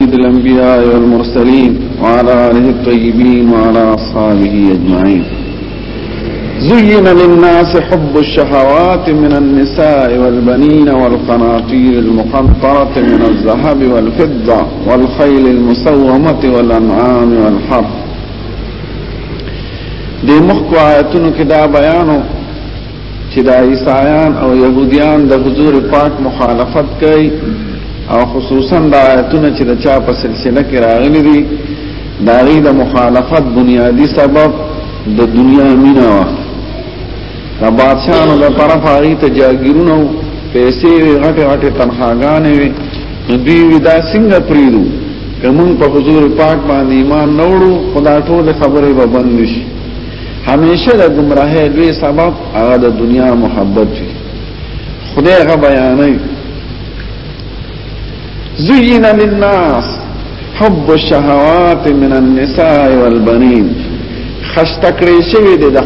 سيد الأنبياء والمرسلين وعلى آله الطيبين وعلى أصحابه أجمعين زين للناس حب الشهوات من النساء والبنين والقناطير المقنطرة من الذهب والفضة والخيل المسومة والأنعام والحر دي مخکو آياتون کې بيانو بیانو چې دا عیسایان او يهوديان د حضور پاک مخالفت کوي او خصوصا دا آیتونه چې د چا په سلسله کې راغلي دي دا غي د مخالفت بنیادی سبب د دنیا مینا وا دا بادشاہانو د طرف هغه ته جاګیرونو پیسې غټه غټه تنخواګانې وي دوی ودا څنګه پریرو کوم په حضور پاک باندې ایمان نوړو خدا ټول خبره به بند شي همیشه د گمراهی لوی سبب هغه د دنیا محبت وي خدای هغه بیانوي زین للناس حب الشهوات من النساء والبنين خستکړې شوی د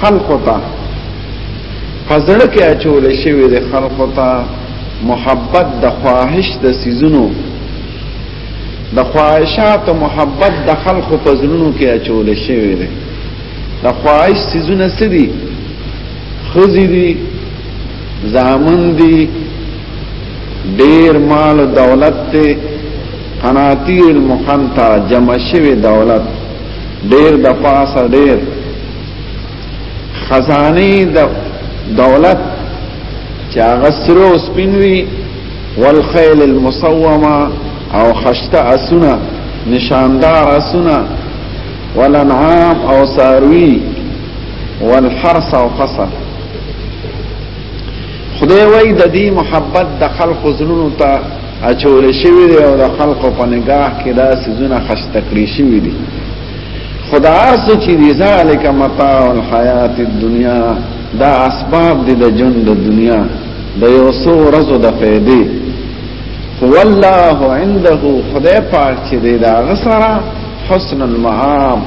خلقو ته فزړ کې اچول شوی د خلقو ته محبت د خواهش د سيزونو د خواهشات محبت د خلق په زړونو کې اچول شوی دی د خواهش سيزونه سدي خزي دي زامن دي ډیر مال دولت ته قناطیر المخنطه جمع شوی دولت ډیر د پاسه ډیر خزانه د دولت چې هغه سره سپینوي والخيل المصومه او خشته اسونه نشاندار اسونه والانعام او ساروی والحرس او قصر خدای وای د دې محبت د خلق زلونو ته اچول شوی دی او د خلق په نگاه کې دا سيزونه خشته کړی شوی دی خدا ارس چې دې ذالک متاع الحیات الدنیا دا اسباب دي د ژوند د دنیا د یو څو ورځو د فیدې خو والله عنده خدای پاک چې دی دا غسره حسن المعام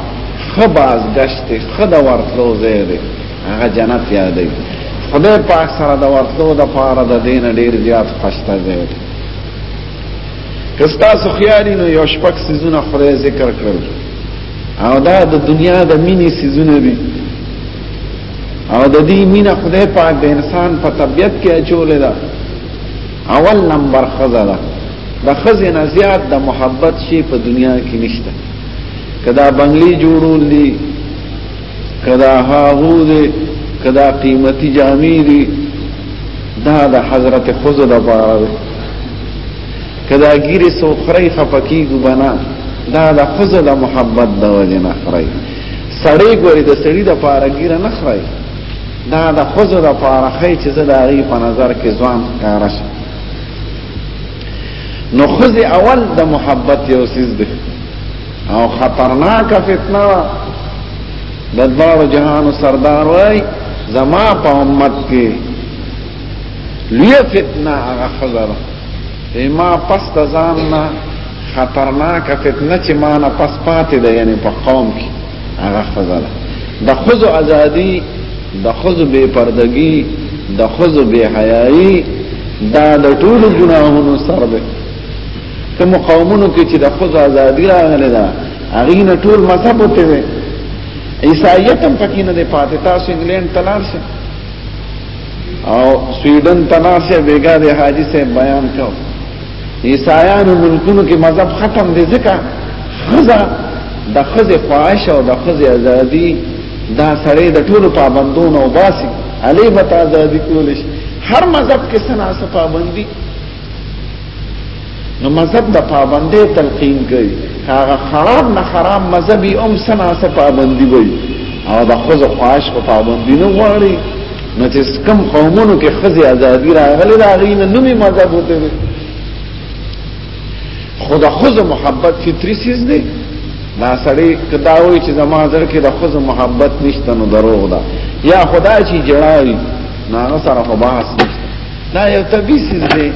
خباز گشت خدا ورتلو زیده هغه جنت یادې خدای پاک سره د ورتلو د پاره د دین ډیر زیات خوشته زیده کستا سو خیالی نو یو شپک سیزونه خدای ذکر کړل او دا د دنیا د مینې سیزونه دي او د دې مینا خدای پاک د انسان په طبیعت کې اچولې ده اول نمبر خزه ده د خزه نه زیات د محبت شی په دنیا کې نشته کدا بنگلی جوړول دي کدا هاغو دي کدا قیمتي جامې دي دا د حضرت خزه د بار کدا ګیره سو خړی خفقیګ بنا دا د خزه د محبت د وجنه خړی سړی ګوري د سړی د پاره ګیره نه خړای دا د خوځو د پاره خې چې زه د هغه په نظر کې ځوان ښکارا شم نو خوځي اول د محبت یو سیز دی او خطرناک فتنه د دوه جهان سردار وای زما په امت کې لوی فتنه هغه خزر ما پس ځان نه خطرناک فتنه چې ما نه پس پاتې ده یعنی په قوم کې هغه خزه ده د خزو ازادي د خزو بے پردګي د خزو بے حیايي دا د ټولو ګناهونو سر ده کوم قومونو کې چې د خزو ازادي راغله ده هغه نه ټول مذهب وته وي عیسایت هم پکې نه ده پاتې تاسو انګلند تلار شئ او سویډن تلار شئ بیګا د حاجی سے بیان کوو عیسایانو ملکونو کې مذهب ختم دي ځکه خزه د خزه خواهش او د خزه ازادي دا سړی د ټولو پابندونو او باسي علي بتا ازادي کولش هر مذهب کې سنا سره پابندي نو مذهب د پابندې تلقین کوي هغه خراب نه خراب مذهبي ام سنا سره پابندي وي او د خزه خواهش په پابندي نه غواړي نو چې کم قومونو کې خزي ازادي راغلي دا غینه نومي مذهب وته وي خدا خود محبت فطری چیز دی دا سړی کدا وای چې زما زړه کې د خود محبت نشته نو دروغ ده یا خدا چې جړای نه سره خو بحث نشته دا یو طبيعي چیز دی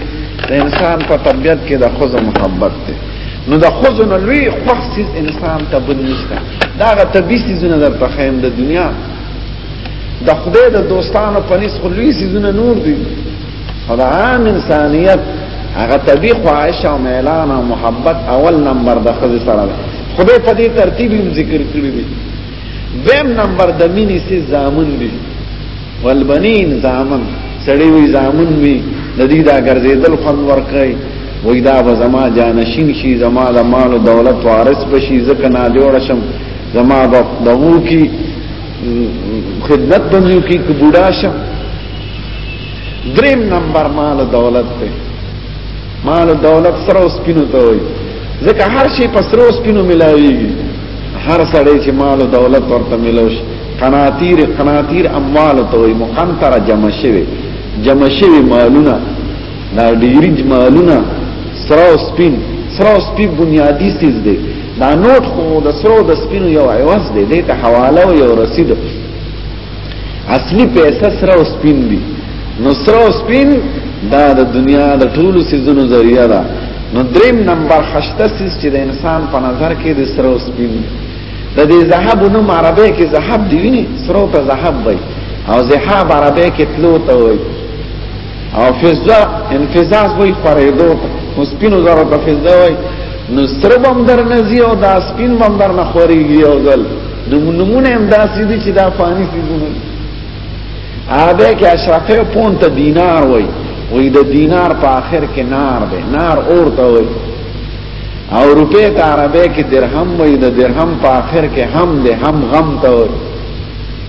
د انسان په طبيعت کې د خود محبت دی نو د خود نو لوی خوښ انسان ته بل نشته دا غ طبيعي چیزونه در په خیم د دنیا د خدای د دوستانو په نس خلوی سيزونه نور دي خدا عام انسانيت هغه طبيعي خواهش او ميلان او محبت اول نمبر د خزي سره ده خدای په دې ترتیب هم ذکر کړی دی دیم نمبر د مینې سي زامن دي والبنین زامن سړی وی زامن وی د دې دا ګرځیدل خون ورکړي وای دا به زما جانشین شي زما د مال او دولت وارث بشي ځکه نه جوړ شم زما به دغو کی خدمت بنیو کی کبوڑا شا دریم نمبر مال دولت تے مال دولت سر او سپینو ته وای ځکه هر شی په سر او سپینو ملاویږي هر سړی چې مال او دولت ورته ملوش قناطیر قناطیر اموال ته وای مقنطره جمع شوی جمع شوی مالونه دا ډیرج مالونه سر او سپین سر او سپین بنیادی سیز دی دا نوټ خو د سرو د سپینو یو عوض دی دې ته حواله او یو رسید اصلي پیسې سره او سپین دي نو سره او سپین دا د دنیا د ټولو سيزونو ذریعہ ده نو دریم نمبر خشته سیز چې د انسان په نظر کې د سره او سپین د دې ذهب نو عربی کې ذهب دی ویني سره ته ذهب وای او ذهب عربی کې تلو ته وای او فزا انفزاز وای خورېدو نو سپینو زرو ته فزا وای نو سره بم در نزی او دا سپین بم در نه خورېږي او ځل نمونه هم داسې دي چې دا فانی سيزونه آده کې اشرفه پون ته دینار وای وای د دینار په آخر کې نار دی نار اور ته وای او روپې ته عربه کې درهم وای د درهم په آخر کې هم دی هم غم ته وای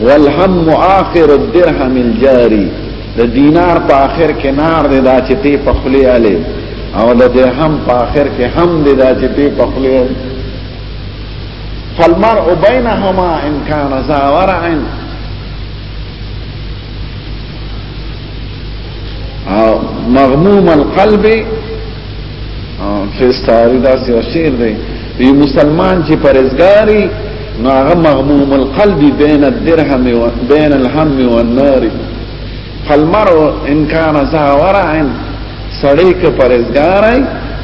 والهم آخر الدرهم الجاری د دینار په آخر کې نار دی دا چې تی په خلی علی او د درهم په آخر کې هم دی دا چې تی په خلی علی فالمرء بینهما ان کان ذا ورع او مغموم القلب او فستاری دا سی شیر دی وی مسلمان چې پرزګاری نو هغه مغموم القلب بین الدرهم و بین الهم والنار فالمرء ان کان ذا ورع سړی که پرزګاری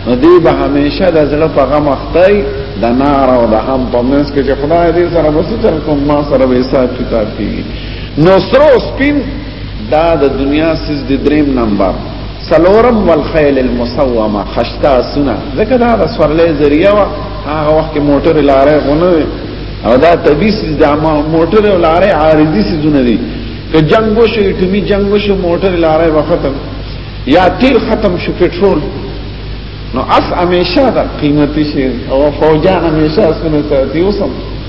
نو دی به همیشه د زړه په غم اختی د نار او د هم په منځ کې چې خدای دې سره وسچل کوم ما سره به حساب کتاب کیږي نو سره سپین دا د دنیا سیس د دریم نمبر سلورم والخیل المسومه خشتا سنا ځکه دا د سورلې ذریعہ وا هغه وخت موټر لارې غونه او دا تبیس د موټر لارې عارضی سيزونه دي که جنگ وشو اټومي جنگ وشو موټر لارې وختم یا تیل ختم شو پټرول نو اس همیشه دا قیمتي شي او فوجان همیشه اسونه ساتي اوسم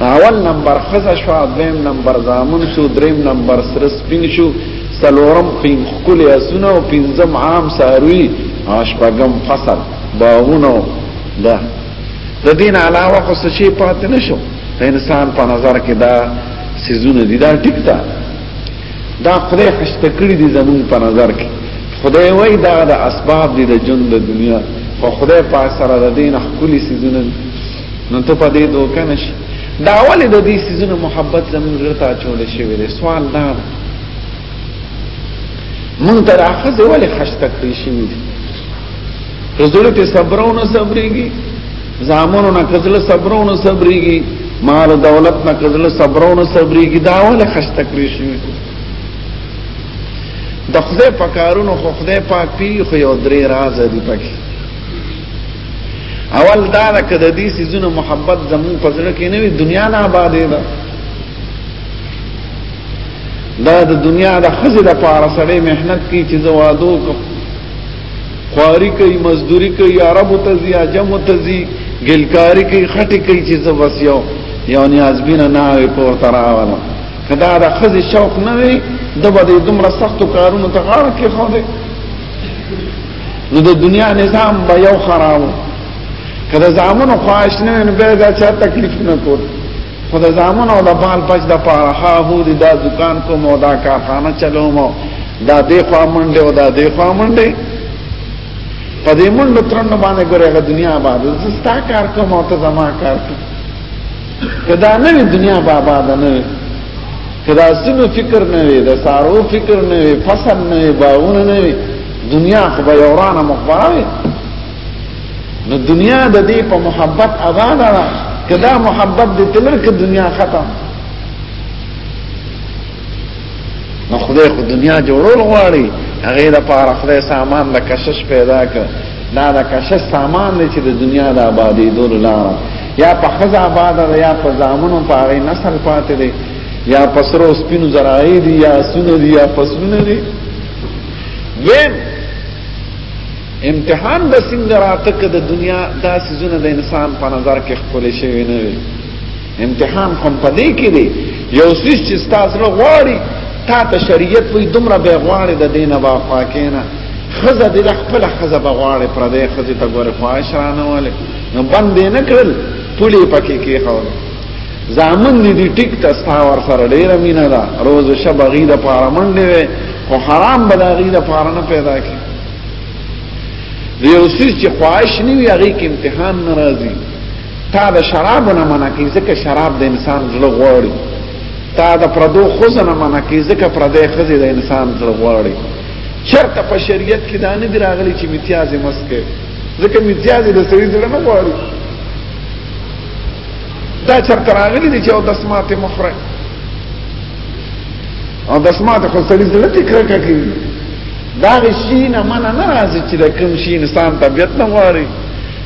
اول نمبر خزه شو دویم نمبر زامن شو دریم نمبر سر سپین شو سلورم پین خکل اسونه او پنځم عام ساروی اشپغم فصل باغونه ده د دین علاوه خو څه شي پاتې نشو انسان په نظر کې دا سيزونه دي دا ټیک ده دا خدای خشته کړی دي زمون په نظر کې خدای وای دا د اسباب دي د ژوند د دنیا خو خدای په سره د دین خپل سيزونه نو ته په دې دوکه نشي دا ولې د دې سيزونو محبت زموږ رته چول شي ویل سوال دا مونږ تر اخذ ولې خشته کړی شي دي رسول ته صبرونه صبرېږي زامنو نه کزله صبرونه صبرېږي مال دولت نه کزله صبرونه صبرېږي دا ولې خشته کړی شي د خدای په کارونو خو خدای پاک پی خو یو درې راز دی پکې اول دا ده کده دې سيزونو محبت زمون پزړه کې نه وي دنیا نه آبادې ده دا د دنیا د خزې د پاره سړې مهنت کی چې زوادو کو خواري کوي مزدوري کوي عرب تزي عجم تزي ګلکاری کوي خټي کوي چې زو بس یو یو نیاز بینه نه وي پور تراواله کدا د خزې شوق نه وي د بده دومره سختو کارونو ته غاړه کې خو دې نو د دنیا نظام به یو خراب کله زامن خواش نه نه به دا چا تکلیف نه کول خو د زامن او د بال پچ د پاره ها هو دي دا دکان کوم او دا کارخانه چلوم دا دې خوا منډه او دا دې خوا منډه په دې منډه ترن باندې ګوره غ دنیا آباد زستا کار کوم او ته زما کار کوم کدا نه دنیا آباد نه کراسینو فکر نه وي د سارو فکر نه وي فصل نه وي باونه نه وي دنیا خو به یورانه مخبره وي نو دنیا د دې په محبت آباد ده کدا محبت دې تلر کې دنیا ختم نو خدای خو دنیا جوړول غواړي هغه د پاره خدای سامان د کشش پیدا کړ دا د کشش سامان دی چې د دنیا د آبادی دور لاره یا په خزا آباد ده یا په زامنو په هغه نسل پاتې دی یا په سرو سپینو زراعي دي یا سونه دي یا فصلونه دي وین امتحان د څنګه راته کې د دنیا دا سيزونه د انسان په نظر کې خپل شوی نه وي امتحان هم پدې کې دی یو څه چې تاسو له غواړي تا ته شریعت وي دومره به غواړي د دینه با خواکینا خزه د خپل خزه بغواړي پر دې خزه ته ګوره خواهش رانه والے نو بند نه کړل پولی پکې کې خو زامن دې ټیک ته ستا ور سره ډیر مینا دا روز شب غید پاره منډه وي خو حرام بلا غید پاره نه پیدا کی دیو سیس چې خواهش نه وي هغه کې امتحان ناراضي تا د شراب نه منع کی ځکه شراب د انسان زړه غواړي تا د پردو خزنه منع کی ځکه پردې خزې د انسان زړه غواړي چرته په شریعت کې دانه دی راغلی چې امتیاز مسکه ځکه میتیا دې د سړي زړه نه غواړي دا چرته راغلي دي چې او د سماعت مخره او د سماعت خو سړي زړه ته کرکه کوي دا شي نه من نه راځي چې د کوم شي انسان طبيعت نه غواړي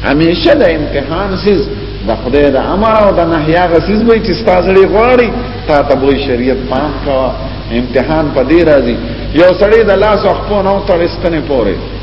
همیشه د امتحان سیز د خدای د امر او د نهي هغه سیز وي چې ستاسو لري غواړي تا ته به شریعت پام کوا امتحان په دې راځي یو سړی د لاس او خپل نو ترستنه پوره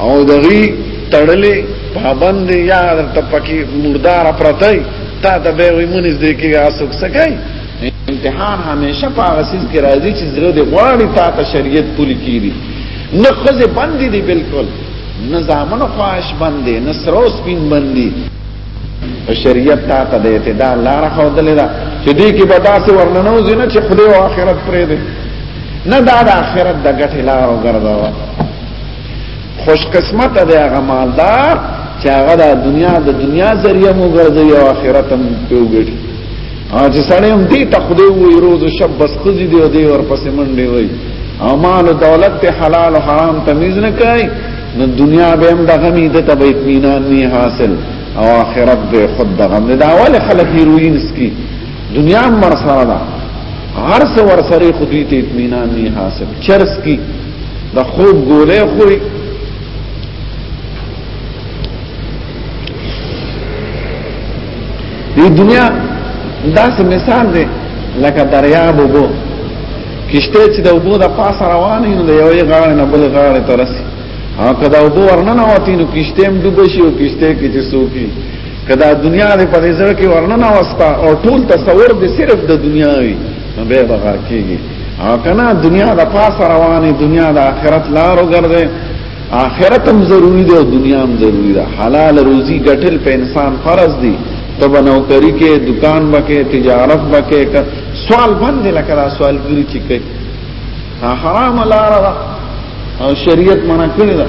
او دغی تړلې پابند یا ته پکې مردار پرتای تا ته به وي مونږ دې کې اسوک سکای امتحان همیشه په غسیز کې راځي چې زړه دې غواړي تا ته شریعت پوری کیږي نه خزه باندې دي بالکل نه زامن خواهش باندې نه سروس پین باندې او شریعت تا ته د اعتدال لار خو دلې دا چې دې کې به تاسو ورننو زینه چې خدای او آخرت پرې دې نه دا د آخرت د ګټه لار وګرځاوه خوش قسمت دی هغه مالدار چې هغه د دنیا د دنیا ذریعہ مو ګرځي او آخرت هم پیوګړي او چې سړی هم دې ته خدای وې روز شب بس خزي دی او دې ورپسې منډي وي او مال او دولت ته حلال او حرام تمیز نه کوي نو دنیا به هم د غمی د تبې اطمینان نه حاصل او آخرت به خود د غم دا اول خلک هیروین سکی دنیا مرسره ده هر څو ورسره خودی ته اطمینان نه حاصل چرس کی د خوب ګولې خوري د دنیا داس مثال دی لکه دریاب وګو کشته چې د وګو د پاس روانې نو د یوې غاړې نه بل غاړې ته رسي او کدا وګو ورننه وتی نو کشته هم ډوب شي او کشته کې چې سوکي کدا دنیا دې په دې ځړ کې ورننه وستا او ټول تصور دې صرف د دنیا وي نو به بغار کېږي او کنا دنیا د پاس روانه دنیا د آخرت لارو ګرځي آخرت هم ضروری ده او دنیا هم ضروری ده حلال روزي ګټل په انسان فرض دي ته بنوکری کې دکان بکې تجارت بکې سوال باندې لکه دا سوال ګری چې کوي حرام لار ده او شریعت منع کړی ده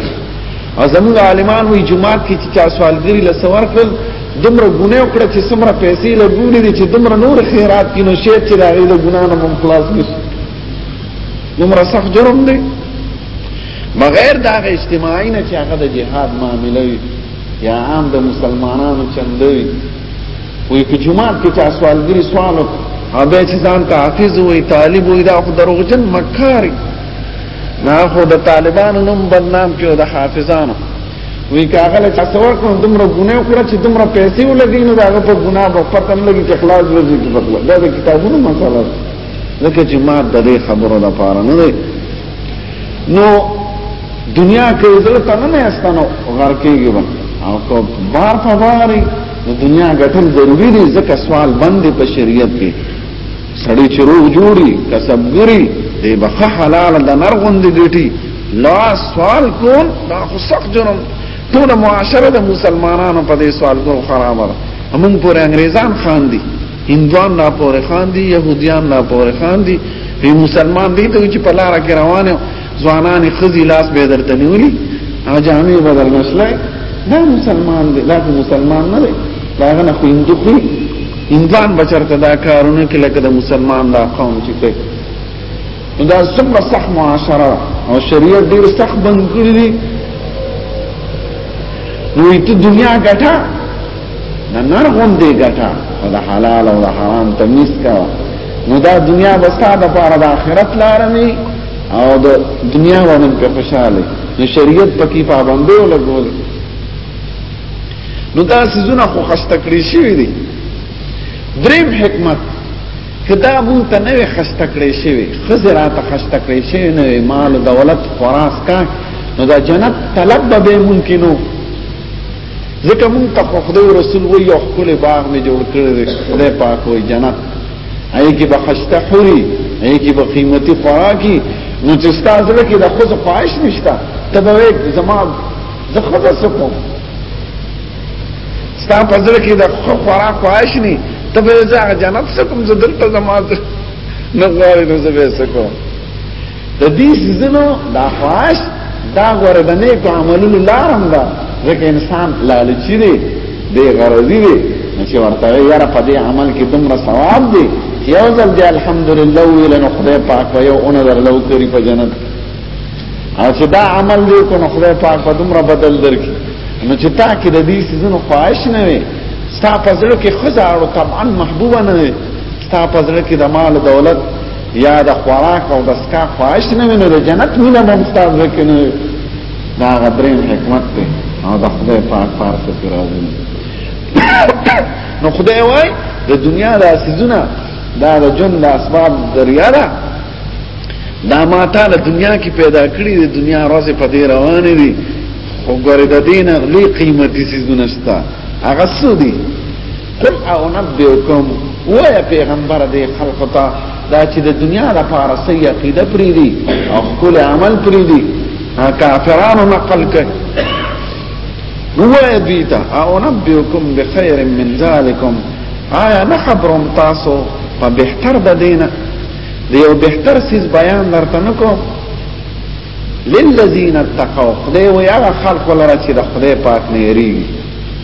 او زموږ عالمان وی جمعات کې چې چا سوالګری لسور کړل دمر ګونه وکړه چې سمره پیسې له ګونه دي چې دمر نور خیرات کینو شی چې دا غي د ګنا نه مم خلاص نشي دمر سخت جرم دی بغیر دا غي اجتماعي نه چې هغه د جهاد معاملې وي یا عام د مسلمانانو چندوي وي په جمعه کې چې سوالګری سوال او به چې ځان ته حافظ وي طالب وي دا خو دروغجن مکاري نه خو د طالبانو نوم بدنام کړو د حافظانو وی کاغله چې څور کوم دومره ګناه وکړه چې دومره پیسې ولګي نو داغه په ګناه په پته نه لګي چې خلاص ورځي کې پخلا دا د کتابونو مسله ده ځکه چې ما د دې خبرو د پاره نه دی نو دنیا کې زړه ته نه استنو غر کېږي و او کو بار په باري د دنیا ګټل ضروری دي ځکه سوال بند په شریعت کې سړی چې روغ جوړي کسبګری دی بخه حلال د نر غوندې ګټي لا سوال کول دا خو سخت جرم ټول معاشره د مسلمانانو په دې سوال کول خرابه ده موږ پر انګريزان خان دي هندوان لا پورې خان دي يهوديان لا پورې خان دي هي مسلمان دي ته چې په لار کې روانه ځوانان خزي لاس به درته نیولي او جامې به در نشلای دا مسلمان دی دا مسلمان نه دی دا غنه خو هندو خو هندوان بچرته دا کارونه کې لکه د مسلمان دا قوم چې کوي دا څومره سخت معاشره او شریعت ډیر سخت بند کړی دی نو ایت دنیا ګټه نه نر غوندې ګټه او د حلال او د حرام تمیز کا نو دا دنیا بستا د پاره د آخرت لارمي او د دنیا باندې په خوشاله نو شریعت پکې پابندې ولګول نو دا سيزونه خو خسته کړی شوی دی دریم حکمت کدا مون ته نه خسته کړی شوی خزرات خسته کړی شوی نه مال دولت خراس کا نو دا جنت طلب به ممکنو ځکه مونږ ته په خدای رسول وی یو خپل باغ می جوړ کړی دی خدای پاک وی جنت اې کې به خسته حوري اې کې به قیمتي خوراکي نو چې ستاسو لکه د خود خواهش نشته ته به زما زه خود سکو ستا په ځل کې د خوراک خواهش نه ته به زه جنت سکم زه دلته زما نه غواړم زه به سکو د دې سيزونو دا خواش دا غره د نیکو عملونو لارم ده ځکه انسان لالچي دی دی غرضي دی چې ورته یاره په دې عمل کې دومره ثواب دی یو ځل دی الحمدلله ویل نو خدای پاک یو اون درلو کری په جنت او چې دا عمل دی کو نو خدای پاک په دومره بدل درکې نو چې تا کې د دې سيزونو خواهش نه وي ستا په زړه کې خزاړو طبعا محبوبه نه وي ستا په زړه کې د مال دولت یا د خوراک او د سکا خواهش نه وینو د جنت مینه به مستاز وکنه دا غدرین حکمت دی او د خدای پاک پارس کې راځي نو خدای وای د دنیا د اسیزونه دا د جن د اسباب ذریعہ ده دا ما ته د دنیا کې پیدا کړی د دنیا راز په دې روانې دي خو ګورې د دین غلی قیمتي سیزونه شته هغه سودي قل او نبئکم وای پیغمبر دې خلق ته دا چې د دنیا لپاره سي عقیده پری دي او خپل عمل پری دي کافرانو نقل کوي وای دیتا او نبئکم بخیر من ذالکم آیا نه خبرم تاسو په بهتر د دینه د یو بهتر سیس بیان درته نکوم للذین اتقوا خدای وی هغه خلق لره چې د خدای پاک نه یریږي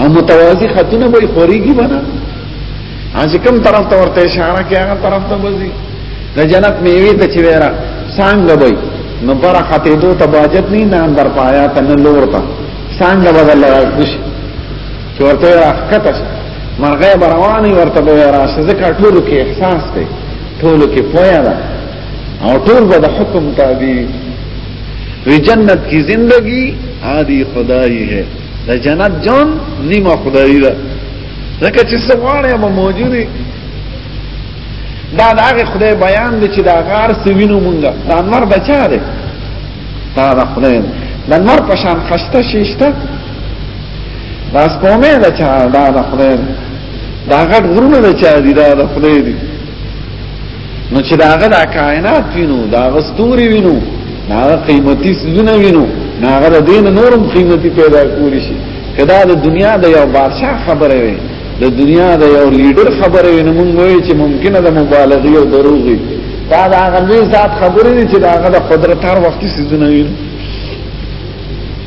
او متوازی خطونه به خوریږي بنا اځ کوم طرف ته ورته اشاره کوي هغه طرف ته بزي د جنت میوه ته چې ورا څنګه وای نو پر خطې دو تباجت نه نه اندر پایا تن لور تا څنګه بدل راځي چې ورته راکته مرغه برواني ورته به راځي ځکه ټولو کې احساس دی ټولو کې پویا ده او ټول به د حکم تابع وی جنت کی زندگی عادی خدای ہے د جنت جون نیمه خدای ده لکه چې سوانه به موجودی دا د هغه خدای بیان دی چې دا غار سوینو مونږه دا نور بچا دی دا د خدای د نور په شان خسته شیشته دا سپومه ده چې دا د خدای دا غټ غرونه ده چې دا د خدای دی نو چې دا هغه د کائنات وینو دا غستوري وینو دا قیمتي سونه وینو دا هغه د دین نورم قیمتي پیدا کولی شي کدا د دنیا د یو بادشاہ خبره وي د دنیا د یو لیډر خبره وي نو موږ وایو چې ممکنه د مبالغه او دروغي دا دا غلي ذات خبره دي چې دا هغه د قدرت هر وخت سيزونه وي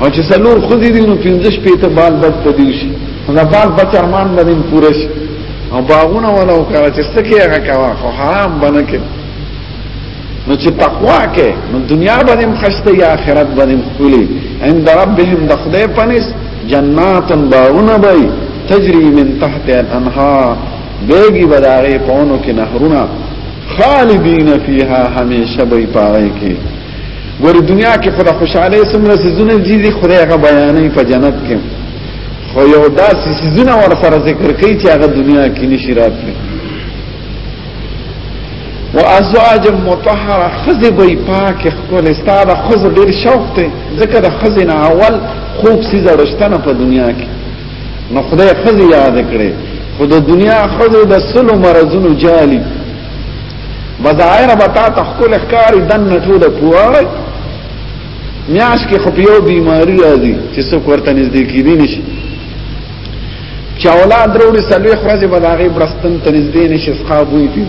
او چې څلور خزي دي نو پنځه شپې ته بال بچ ته دي شي دا بال بچ ارمان باندې پوره شي او باغونه ولا او کړه چې سکه هغه کوا خو حرام باندې کې نو چې تقوا کې نو دنیا باندې خسته یا آخرت باندې خولي عند ربهم د خدای پنس جنات باغونه بای تجری من تحت الانهار بیگی بداغی پونو کې نهرونه خالدین فیها همیشه بای پاره کې ګور دنیا کې خدای خوشاله سمره سيزونه دي خدای هغه بیانې په جنت کې خو یو داسې سيزونه ور سره ذکر کوي چې هغه دنیا کې نشي راتلی وازواج مطهره خزه به پاک خپل استاد خزه ډیر شوق ته ذکر خزه نه اول خوب سي زړشتنه په دنیا کې نو خدای خزه یاد کړي خود دنیا خزه د سلو مرزونو جالي بظاهر به تا ته خپل ښکاری دن نه ټول پواره میاش کې خو یو بیماری راځي چې څوک ورته نږدې کیدی نشي چې اولاد وروړي سلوي خرج به داغه برستن ته نږدې نشي ښه بوي دي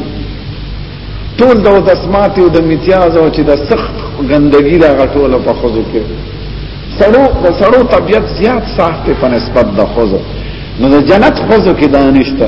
ټول د دسمات او د امتیاز او چې د سخت ګندګي دا غټول په خوځو کې سړو د سړو طبيعت زیات ساخته په نسبت د خوځو نو د جنت خوځو کې دانشته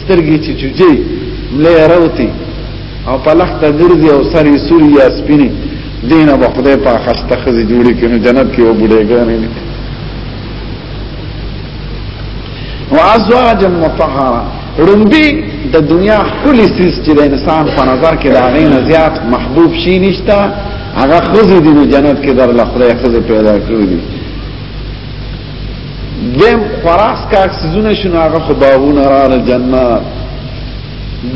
سترګې چې چوجي ملې راوتی او په لخته ګرځي او سر یې سوري یا سپینی دینه به خدای په خسته خزي جوړي کینو جنت کې و بډېګانې دي وازواج مطهره رمبي د دنیا کلی سیس چې د انسان په نظر کې د هغه نه زیات محبوب شي نشته هغه خزي دي جنت کې در لخره خزي پیدا کړی دیم خراس کا سيزونه شنو هغه خو باغونه را جنات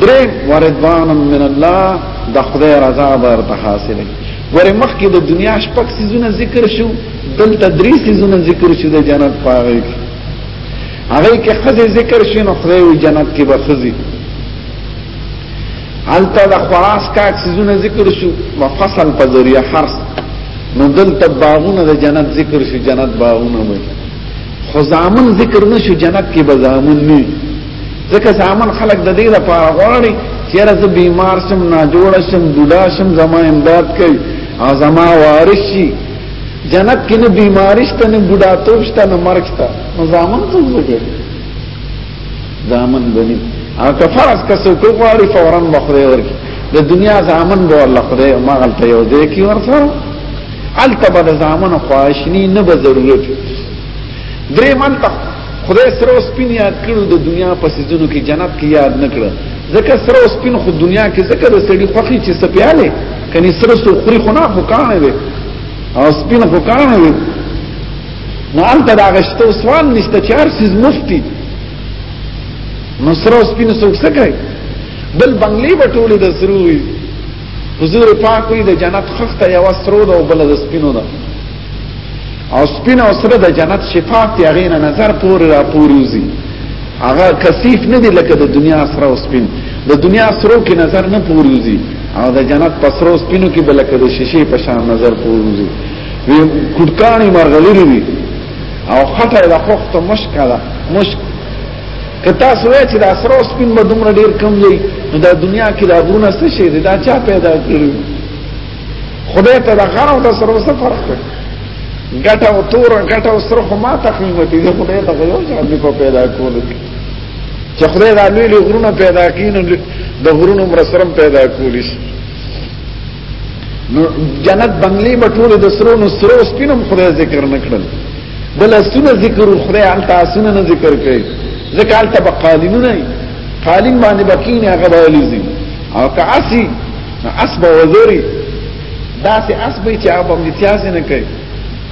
دریم وردوان من الله د خدای رضا ورته حاصله ګوره مخکې د دنیا شپږ سيزونه ذکر شو دلته درې سيزونه ذکر شو د جنت پاره کې هغه کې خزه ذکر شنو خدای جنت کې به خزه هلته د خواص کاک سيزونه ذکر شو مفصل په ذریعہ حرس نو دلته باغونه د جنت ذکر شو جنت باغونه وي خو زامن ذکر نشو جنت کې به زامن نه ځکه زامن خلق د دې لپاره غواړي چې راځي بیمار شم نه جوړ شم بوډا شم زما امداد کوي او زما وارث شي جنت کې نه بیماری شته نه بوډا توب شته نه مرګ شته نو زامن څه وکړي زامن بنی او که فرض کسو کو غواړي فورا بخره ورکی د دنیا زامن به الله خدای ما غلطه یو ځای کی ورسره التبه د زامن خواشنی نه به ضرورت درې من ته خدای سره اوس پین یاد کړو د دنیا په سيزونو کې جنت کې یاد نکړه ځکه سره اوس پین خو دنیا کې ځکه د سړي خوخي چې سپیاله کني سره سو خوري خو نه خو کانه وي او سپین خو کانه وي نو انت دا غشتو سوال نشته چې هر سیز مفتی نو سره سپین څوک څه کوي بل بنگلې به ټولې د سرو وي حضور پاک وي د جنت خخته یو سرو ده او بل د سپینو ده او سپین او سره د جنت شفاف دی هغه نه نظر پورې را پوروزي هغه کثیف نه دی لکه د دنیا سره او سپین د دنیا سرو کې نظر نه پوروزي او د جنت پسرو سپینو کې بلکې د شیشې په شان نظر پوروزي وی ګډکانی مرغلری وی او خټه د خوخت مشکا ده مشک کتا سوې چې دا سره سپین به دومره ډیر کم دی نو دا دنیا کې دا غرونه څه شي دا چا پیدا کړی خدای ته دا غره او دا سره څه فرق دی ګټه او تور ګټه او سره خو ما تقریبا دي خدای ته یو ځان په پیدا کول چې خدای دا لوی غرونه پیدا کین د غرونو مرسرم پیدا کولی شي نو جنت بنگلې بټول د سرو نو سرو سپینم خدای ذکر نکړل بل سونه ذکر خدای ان تاسو نه ذکر کوي ځکه البته بقالین نه قالین باندې بکین هغه بالزم او کاسی اسب وزری داسې اسب چې هغه امتیاز نه کوي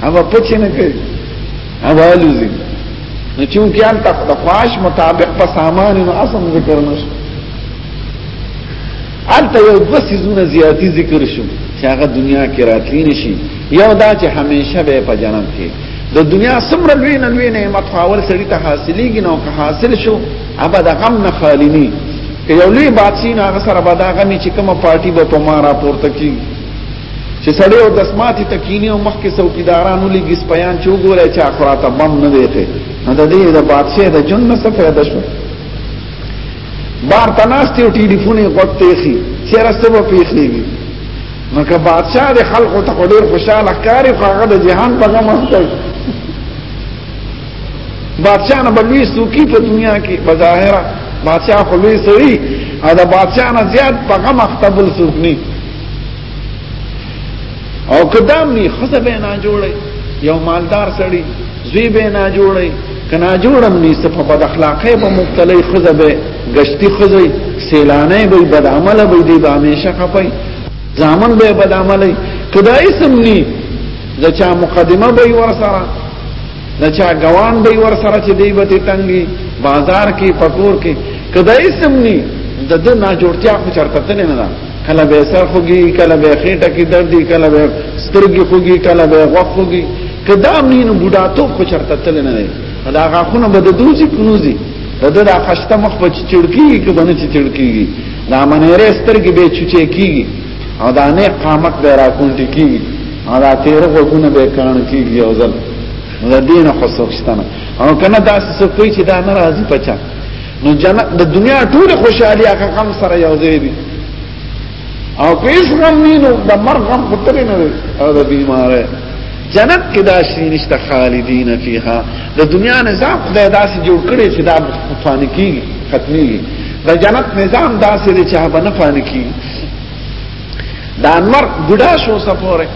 هغه پچ نه کوي هغه بالزم نو چې وکیان تخواش مطابق په سامان نو اسم ذکر نشو البته یو دوه سيزونه زیاتی ذکر شو چې هغه دنیا کې راتلی نشي یو دا چې همیشه به په جنت کې د دنیا څومره لوی نه لوی نعمت خاور سړی ته حاصلېږي نو که حاصل شو هغه د غم نه خالی نه که یو لوی بادشاہ نه هغه سره به دا غمي چې کومه پارټي به په ما راپورته کیږي چې سړی او دسماتي تکینی او مخکې څوکیدارانو لګي سپیان چې وګورای چې اخراته بم نه دیته نو د دې د بادشاہ د جن څخه فائدہ شو بار تناستی او ټلیفونی غوږ تیخی چیرې سبا پیښیږي نو که بادشاہ د خلکو ته ډیر خوشاله ښکاری خو هغه د جهان په غم اخته بادشاہ نه بلوي سوکی په دنیا کې بظاهره بادشاہ خو لوی سړي او د بادشاہ نه زیات په غم اخته بل سوک نه او قدام نی خزه به نه جوړي یو مالدار سړی زوی به نه جوړي کنا جوړم نی صفه بد اخلاقه په مبتلې خزه به گشتي خزه سیلانه به بد عمل به دی به همیشه خپي ځامن به بد عمل کدا اسم نی زچا مقدمه به ور سره زچا ګوان به ور سره چې دی به تنګي بازار کې پکور کې کدا اسم نی د د نه جوړتیا خو چرته نه نه کله به سر خوږي کله به خېټه کې درد دي کله به سترګې خوږي کله به غوږ خوږي کدا مين بوډا ته خو چرته تل نه دی دا غاخونه به د دوزي کنوزي دا د خشته مخ په چړکی کې باندې چې چړکی دا منېره سترګې به چوچې کیږي او دا نه قامت به را کونټي کیږي او دا تیر غوونه به کان کیږي او ځل د دین خو سوچتنه او کنه دا څه کوي چې دا ناراضي پچا نو جنت د دنیا ټول خوشحالي هغه غم سره یو ځای دي او پیس غم نینو د مرګ غم خطر نه دی او د بیماره جنت کې دا شي نشته خالدین فیها د دنیا نظام خدای داسې جوړ کړي چې دا فانی کیږي ختميږي د جنت نظام داسې دی چې هغه نه فانی کیږي دا انور بډا شو سپوره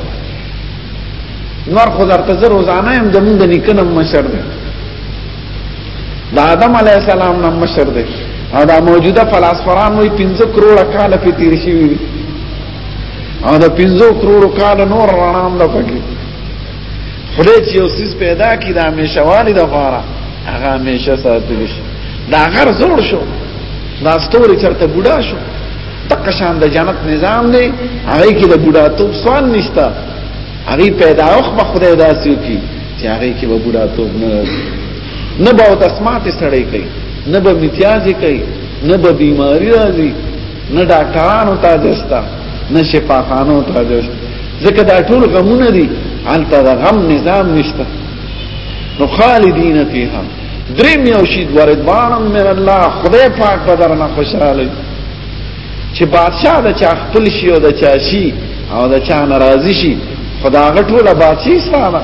نور خدای ته زر روزانه هم زمونږ د نیکنه مشر دی دا آدم علی السلام نام مشر دی او دا موجوده فلسفران وی 15 کروڑ کال په تیر شي وی او دا 15 کروڑ کال نور رانام د پکې خدای چې یو سیس پیدا کی دا همیشوالي د غواره هغه همیشه ساتل شي دا غر زور شو دا ستوري چرته بوډا شو تک شان د جنت نظام دی هغه کې د بوډا توپ سوال نشتا هغه پیداوخ په خدای داسې کی چې هغه کې به بوډا توب نه نه به د اسمات سړی کوي نه به امتیازي کوي نه به بیماری راځي نه ډاکټرانو ته ځستا نه شفاخانو ته ځستا ځکه دا ټول غمونه دي انت دا غم نظام نشته نو خالدین فیها دریم یو شید وردوانم من الله خدای پاک بدرنا خوشاله چې بادشاہ د چا خپل شي او د چا شي او د چا ناراضي شي خدا غټوله بادشاہ سره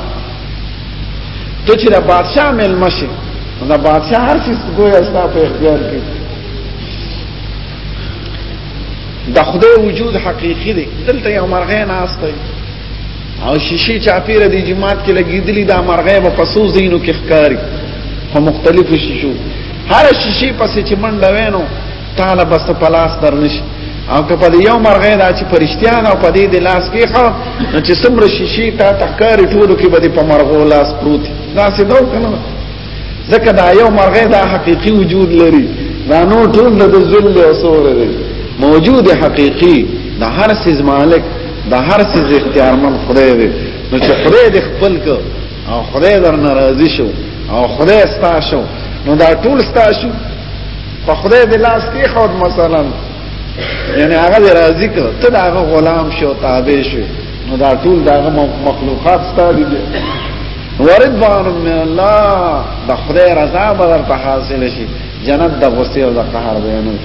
ته چې د بادشاہ مل مشه دا بادشاہ هر څه ګویا ستا په اختیار کې د خدای وجود حقيقي دی دلته یو مرغه ناشته او شیشې چاپیر دی جماعت کې لګیدلی دا مرغه په پسو زینو کې ښکاری په مختلفو شیشو هر شیشې پسې چې منډه وینو تعالی بس په لاس درنش او که په یو مرغې دا چې پرشتيان او په دې د لاس کې خو نو چې څومره شیشي تا تکار ټولو کې به په مرغو لاس پروت دا څه نو کنه ځکه دا یو مرغې دا حقيقي وجود لري دا نو ټول د ذل او سور دی موجود حقيقي دا هر سیز مالک دا هر سیز اختیارمن خدای دی نو چې خدای دې خپل کو او خدای در ناراضي شو او خدای ستا شو نو دا ټول ستا شو په خدای د لاس کې خود مثلا یعنی هغه دی راضی کړ ته دا هغه غلام شو تابع شو نو دا ټول دا مخلوقات ستاسو دي وردوان من الله د خدای رضا به در ته حاصل شي جنت د غصې او د قهر بیانوي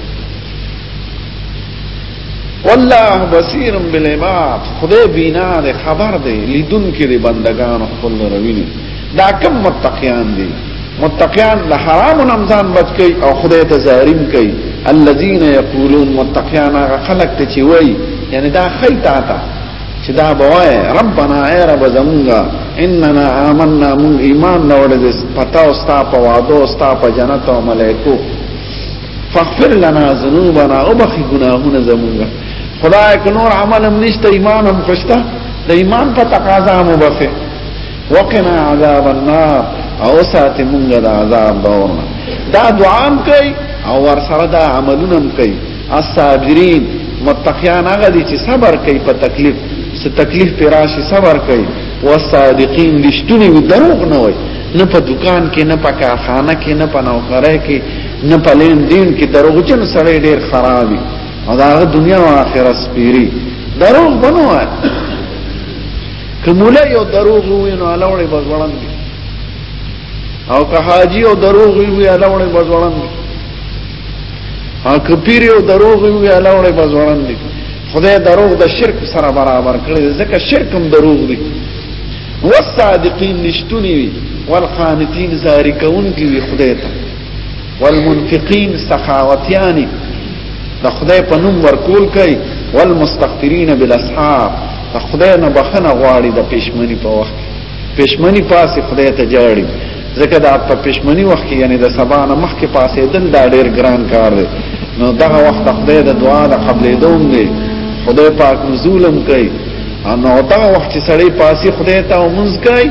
والله بصیر بالعباد خدای بینا ده خبر ده لیدون کې دی بندگان خپل رویني دا کم متقیان دي متقیان له حرام نمزان بچ کی او خدای ته ظالم کی الذين يقولون متقیان هغه خلق ته چی وای یعنی دا خیتا تا چې دا بوای ربنا اے رب زمونږه اننا آمنا مون ایمان نوړل پتا او ستا په وادو ستا په جنت او ملائکو فاغفر لنا ذنوبنا وبخي گناهنا زمونږ خدای کو نور عمل هم نشته ایمان هم خوشته د ایمان په تقاضا مو بخي وقنا عذاب النار او ساتي مونږ د عذاب دورنا دا دعا هم کوي او ور سره دا عملونه هم کوي الصابرین متقیان هغه دي چې صبر کوي په تکلیف څه تکلیف پر راشي صبر کوي والصادقین دشتونی دروغ نه وي نه په دکان کې نه په کارخانه کې نه په نوکرۍ کې نه پلین دین کې دروغجن سړی ډیر خرابي او دا دنیا او آخرت سپیری دروغ بنو آئے کمولا یو دروغ وی نو علاوړې بزوړن دي او که حاجی او دروغ وی علاوړې بزوړن دي او که پیر او دروغ وی علاوړې بزوړن دي خدای دروغ د شرک سره برابر کړی ځکه شرک هم دروغ دي والصادقین نشتونی وی والقانتین زاری کون کی وی خدای ته والمنفقين سخاوتيان د خدای په نوم ورکول کوي والمستغفرين بالاسحاب د خدای نه بخنه غواړي د پښمنی په وخت پښمنی پاسې خدای ته جاړي ځکه دا په پښمنی وخت کې یعنی د سبا نه مخکې پاسې دل دا ډیر ګران کار دی نو دغه وخت خدای د دعا د قبلې دوم دی خدای پاک نزولم کوي نو دا وخت چې سړی پاسې خدای ته ومنځ کوي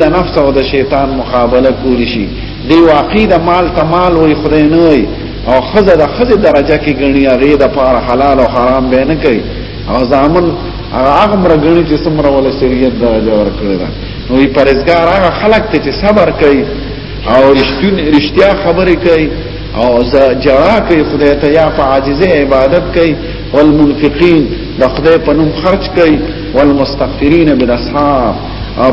د نفس او د شیطان مقابله کولی شي دی واقعي د مال تمال وي خدای نه وي او خزه د خزه درجه کې غني هغه د پاره حلال او حرام به نه کوي او ځامن هغه مر غني چې سمره ولا شریعت درجه ورکړي دا نو یې پرېزګار هغه خلک ته چې صبر کوي او رښتین رښتیا خبرې کوي او جړا کوي خدای ته یا په عاجزه عبادت کوي والمنفقین د خدای په نوم خرج کوي والمستغفرین بالاسحار او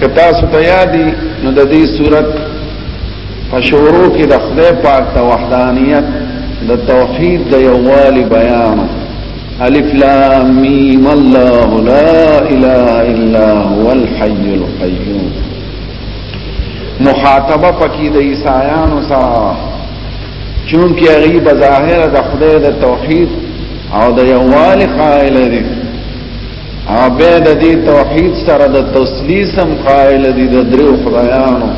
که تاسو ته یادی نو د دې صورت په شروع کې د خدای پاک د وحدانیت د توحید د یووالي بیان الف لام میم الله لا اله الا هو الحي القيوم مخاطبه پکې د عیسایانو سره چونکی هغه بظاهر د خدای د توحید او د یووالي قائل دي او به د دې توحید سره د تسلیسم قائل دي د درو خدایانو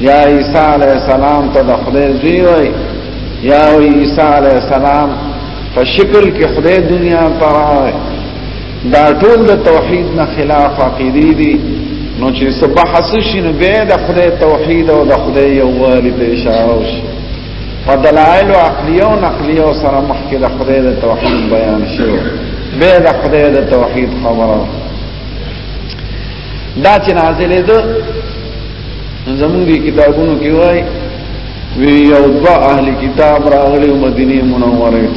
یا عیسی علی السلام ته د خدای زوی وای یا عیسی علی السلام په شکل کې خدای دنیا ته راغی دا ټول د توحید نه خلاف عقیدې دي نو چې صبح حسشین به د خدای توحید او د خدای یووالي ته اشاره وشي په دلایل عقلیه او نقلیه سره مخکې د خدای د توحید بیان شو به د خدای د توحید خبره دا چې نازلې ده زمونږ کتابونو کې وایي وی یو دوا اهل کتاب راغلی مدینه منوره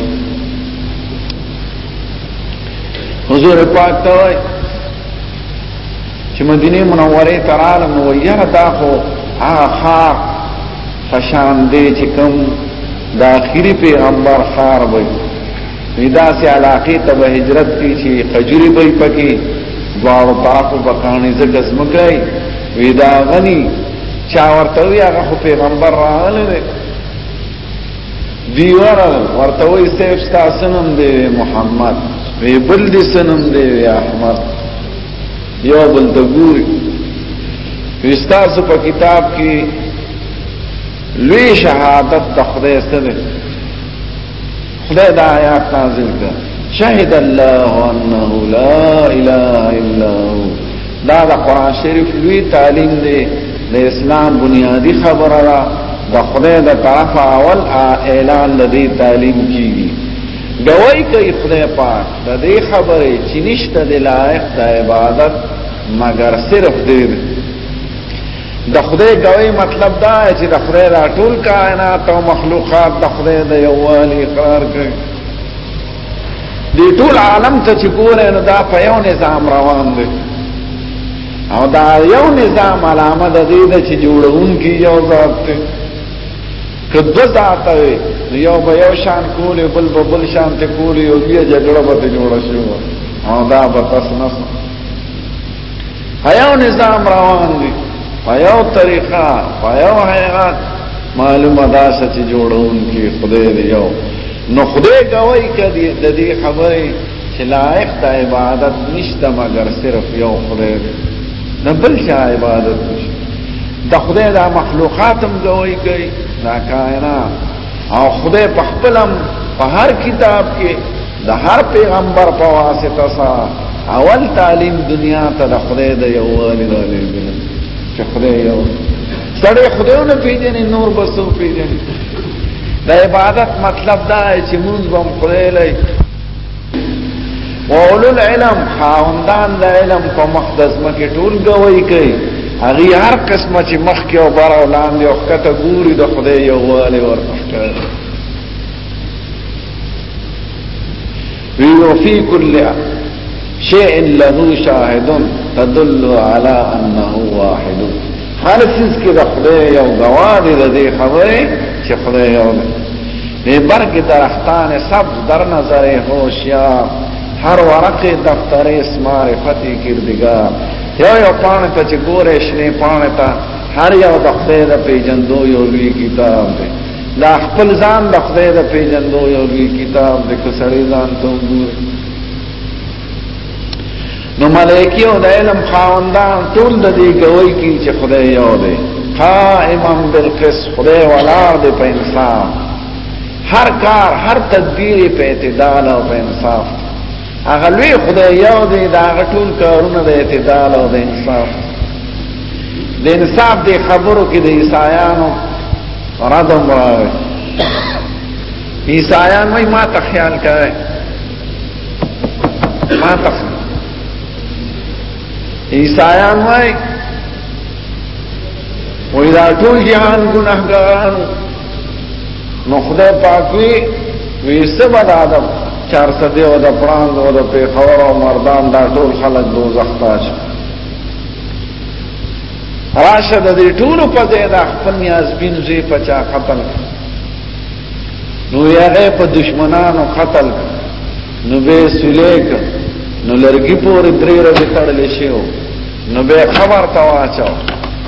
حضور پاک ته وایي چې مدینه منوره ترال نو یره دا خو هغه خاک پشان دې چې کوم د اخیری پیغمبر خار وي دا سي علاقه ته به هجرت کی چې قجری به پکې دوار طرف بکانی زګ زمکای ودا غنی چا ورته وی هغه پیغمبر رااله دی دیوار ورته وی سیف تاسو نوم دی محمد وی بل دي سنم دی احمد یو بل ته ګوري وستاسو په کتاب کې لوی شهادت د خدای سره خدای دا آیات نازل کړ شهد الله انه لا اله الا هو دا د قران شریف لوی تعلیم دی د اسلام بنیادی خبره ده د خدای د طرفه اول اعلان لدی تعلیم کیږي گواہی کوي خدای پاک د دې خبرې چې نشته د لایق د عبادت مگر صرف دې د خدای گواہی مطلب دا چې د خدای د ټول کائنات او مخلوقات د خدای د یووالي اقرار کوي د ټول عالم ته چې ګوره نو دا په یو نظام روان دی او دا یو نظام علامه د دې چې جوړونکي یو ذات دی که دو ذاته وي نو یو به یو شان کولی بل به بل شان ته کولی او بیا جګړه به جوړه شي او دا به تس نس هیاو نظام روان دي هیاو طریقه هیاو حیات معلومه دا چې جوړون کې خدای دی یو نو خدای کوي کدي د دې خبرې چې لایق د عبادت نشته مګر صرف یو خدای دی نه بل چا عبادت نشته د خدای د مخلوقات هم ګوي کوي دا کائنات او خدای په خپل په هر کتاب کې د هر پیغمبر په واسطه سره اول تعلیم دنیا ته د خدای د یو والي راغلی چې خدای یو سړی خدای نه پیژني نور بس پیژني د عبادت مطلب دا چې موږ به خدای لای وولو العلم خاوندان د علم په مقدس مکه ټول گوي کوي هغه هر قسمه چې مخ کې او بار او لاندې او کته ګوري د خدای یو والي ورپخکړ ویو فی کل شیء له شاهد تدل علی انه واحد هر چیز کې د خدای یو گواه دی د دې خبرې چې خدای یو دی نه برګ درختان سبز در نظر هوشیا هر ورقه دفتر اس معرفتی کردگار یو یو پانه ته چې ګورې شنه پانه ته هر یو د خدای د پیجندو یو لوی کتاب دی لا خپل ځان د خدای د پیجندو یو لوی کتاب دی که سړی ځان ته وګوري نو ملائکی او د علم خاوندان ټول د دې گوي کی چې خدای یو دی قائما بالقسط خدای ولار دی په انصاف هر کار هر تدبیر په اعتدال او په انصاف هغه لوی خدای یو دی دا ټول کارونه د اعتدال او د انصاف د انصاف دی خبرو کې د عیسایانو رد امراوی عیسایان وای ما ته خیال کوي ما تخ عیسایان وای وای دا ټول جهان ګناهګاران نو خدای پاک وی وی سبا د آدم چار صدې او د پران او د پیښور او مردان دا ټول خلک دوزخ ته شي راشه د دې ټولو په دې د خپل نیاز بین زی په چا قتل نو یاغه په دشمنانو قتل نو به سلیک نو لرګي پورې درې ورځې تړلې شي نو به خبر تا واچو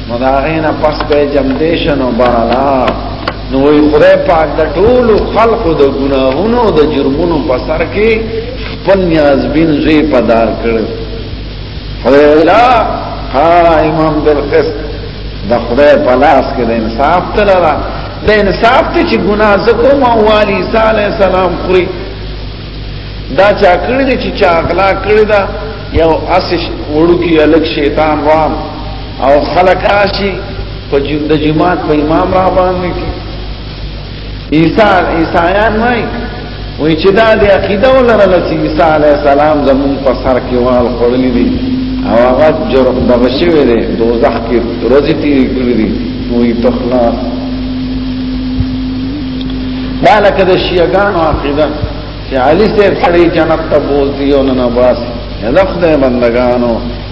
نو دا غینا پس به جمدیشن او برالا نو وی خدای پاک د ټول خلقو د ګناهونو د جرمونو په سر کې خپل نیاز بین زی پدار کړ خدای لا قائمم بالقسط د خدای په لاس کې د انصاف تلره د انصاف ته چې ګناه زکوم او والی صالح السلام خوري دا چا کړی دی چې چا اغلا کړی دا یو اس وړو کې الګ شیطان رام او خلقاشي په د جماعت په امام را باندې کې عیسی عیسایان وای وای چې دا د عقیده ولرله چې عیسی علی السلام زمون په سر کې وال خړلې دي او هغه جرم دغه شوی دی دوزخ کې روزي تیر کړی دي وای تخلاص دا لکه د شیعاګانو عقیده چې علی سید سړی جنت ته بوزي او نه نواز دا خدای بندگانو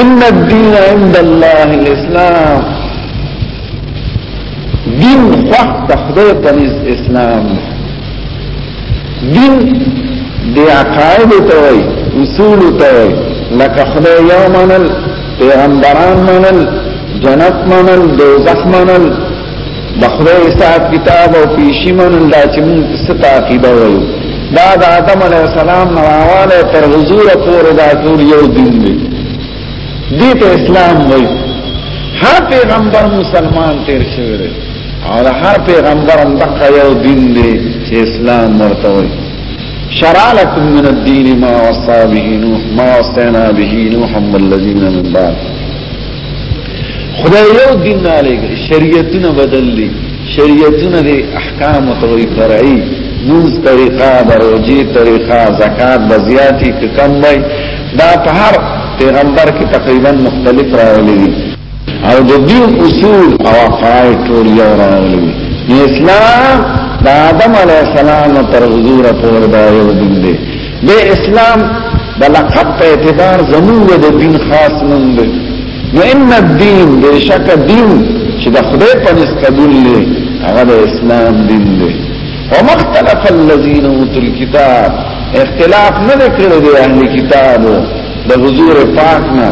ان الدين عند الله الاسلام دين وقت خدای په اسلام دين دی عقائد ته وای اصول ته وای لکه خدای یو منل پیغمبران منل جنت منل دوزخ منل بخره حساب کتاب او پیشی من الله چې موږ ستا عقیده وایو دا د آدم علی السلام نواله تر حضور پورې دا ټول یو دین دی دې ته اسلام وایي هر پیغمبر مسلمان تیر شوی دی او هر پیغمبر هم دغه یو دین دی چې اسلام ورته وایي شرع لكم من الدين ما وصى به نوح ما وصينا به نوح والذين من بعد خدای یو دین نه لګي شریعتونه بدل دي شریعتونه دي احکام او توي فرعي موز طریقه بروجي طریقه زکات بزیاتی کم وای دا په هر پیغمبر کې تقریبا مختلف راغلي دي او د دین اصول او قواعد ټول یو راغلي دي اسلام د آدم علی السلام تر حضور پورې دا یو دین دی د اسلام د لقب په اعتبار زموږ د دین خاص نوم دی نو ان الدین د شک دین چې د خدای په نس قبول دی هغه د اسلام دین دی او مختلف الذين اوتوا الكتاب اختلاف نه کړی دی اهل کتابو د حضور پاک نه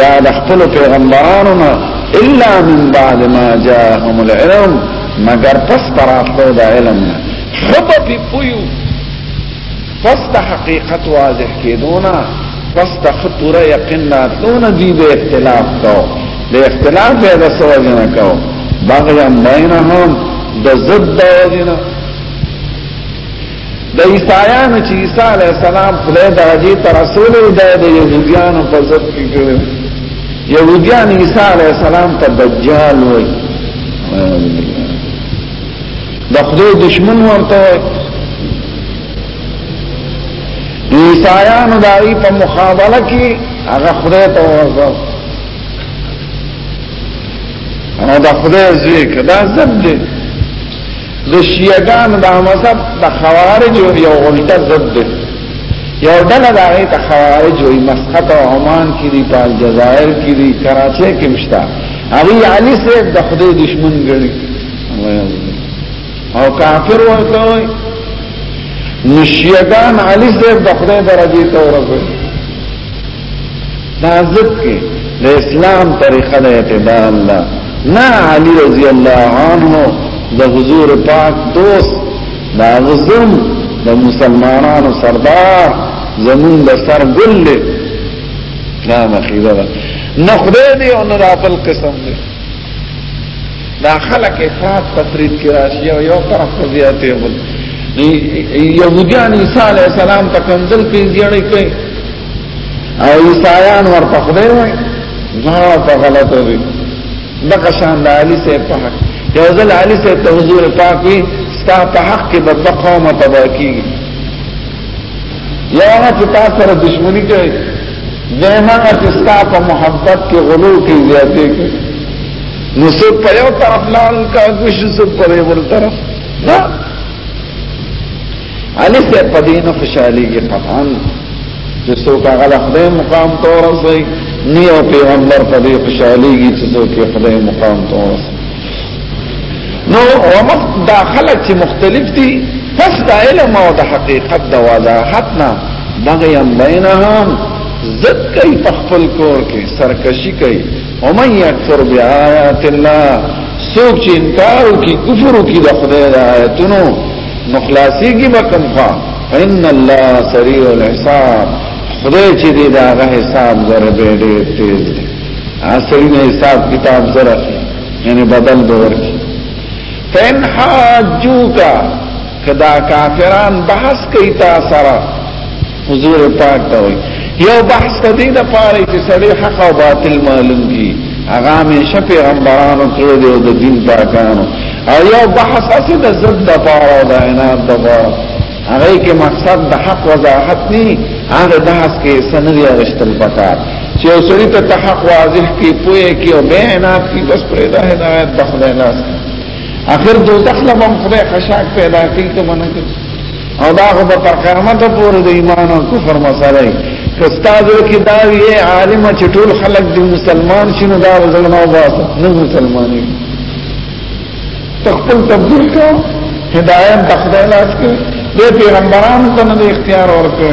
یا د خپل پیغمبرانو نه الا من بعد ما جاءهم العلم مگر پس پراتلو د علم نه خبر په پویو پس د حقیقت واضح کېدونه پس د خطوره یقین راتلونه دوی به اختلاف کاو د اختلاف به د سوجنه کاو بغیا بینهم د ضد د وجنه د عیسایانو چې عیسی علی السلام په درجه تر رسول د یهودیانو په ضد کې کړو یهودیان عیسی علی السلام ته دجال وایي د خدای دشمن ورته وای عیسایانو د هغه په مخابله کې هغه خدای ته ورته او د خدای زوی کدا زب دی د شیعاګان د مذهب د خوارج یو غلطه زب دی یو ډله د هغه ته خوارج وي مسقط او عمان کې دي په الجزائر کې دي کراچۍ کې مشته هغه علي صاحب د خدای دشمن ګڼي او کافر ورته وای نشیگان علی زیب د خدای درجه ته ورغی دا ځکه د اسلام طریقه د اعتدال ده نه علی رضی الله عنه د حضور پاک دوست دا غزم د مسلمانانو سردار زمون د سر ګل له دا مخیزه ده نه خدای دی او نه د خپل قسم دی دا خلک افراط تفرید کې راشي او یو طرف ته زیاتې ول يهوديان عيسى عليه السلام ته کنزل کې زیړې کوي او عیسایان ورته خدای وایي دا په غلطه وي دغه شان د علي سه په حق یو ځل علي سه ته حضور پاک وي ستا په حق کې د قوم تبا کیږي یو چې تاسو سره دښمنی کوي زمانه چې ستا په محبت کې غلو کې زیاتې کوي نو څوک په یو طرف لاړ کا کوش څوک په بل طرف دا علي سه په دې نه خوشاليږي قطعا چې څوک هغه خدای مقام ته ورسي نه یو پیغمبر په دې خوشاليږي چې څوک خدای مقام ته ورسي نو ومخ داخله چې مختلف دي پس دا علم او د حقیقت د وضاحت نه دغه بینهم زد کوي په خپل کور کې سرکشي کوي ومن يكفر بآيات الله سوک چې انکار وکي کفر وکي د خدای د آیتونو نو خلاصي کې بکم خوا ان الله سريع الحساب خدای چې دې دا غه حساب زره به ډېر تیز دی اصلي نه حساب کتاب زره یعنی بدل به ورکی فین حاجوکا کدا کافران بحث کوي تا سره حضور پاک ته وي یو بحث د دې د پاره چې سړی حق او باطل معلوم کی هغه همیشه پیغمبرانو کړو دی او د دین پاکانو او یو بحث اسی د ضد د پاره او د عناد د پاره هغه کې مقصد د حق وضاحت نه هغه بحث کې سنوي رښتل پکار چې اوسړي ته تحق واضح کی پوهه کی او به عناد کی بس پرې ده هدایت د خدای لاس اخر دوزخ لمم خدای خشاک پیدا کوي ته منکه او دا خو په کرامت پورې د ایمان او کفر مسله ده کستاز کې دا یې عالم چې ټول خلک د مسلمان شنو دا ظلم او باس نه مسلمانې تخپل تبدیل کا هدایت تخدای لاس کې د پیغمبرانو ته نه اختیار ورکړي